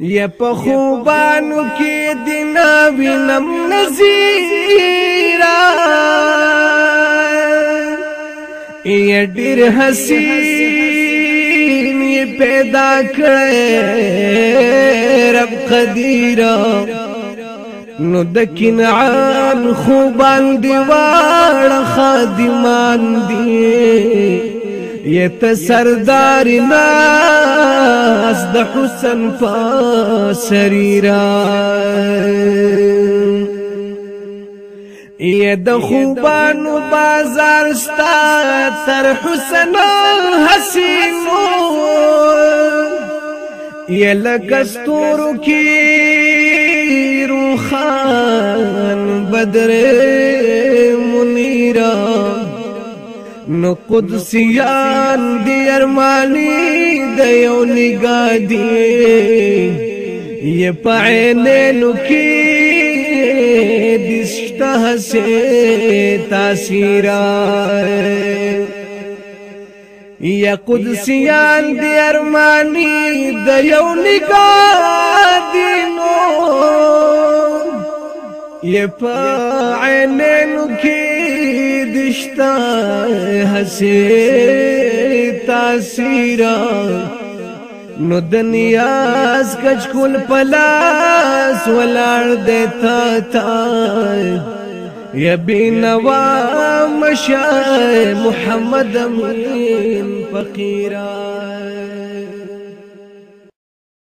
یا په خوبانو کې دینا وینم نذیرا یا ډیر حسین یې پیدا کړې رب قدیر نو د کنعان خوبان دی واړه خادمان دی یې ته سردار نه لاس د حسن فسریرا ای د خوبانو بازار ستا تر حسن حسینو ای لکستورو کی روخان بدر منیران نو قدسیان دی ارمانی دیو نگا دی یہ پعینے نکی دشتہ سے تاثیران یا قدسیان دی ارمانی دیو نگا دی نو یہ پعینے نکی ہسے نو دنیا اس کچھ کل پلاس ولار دیتا تھا یبی نوا نواب محمد مدین فقیرہ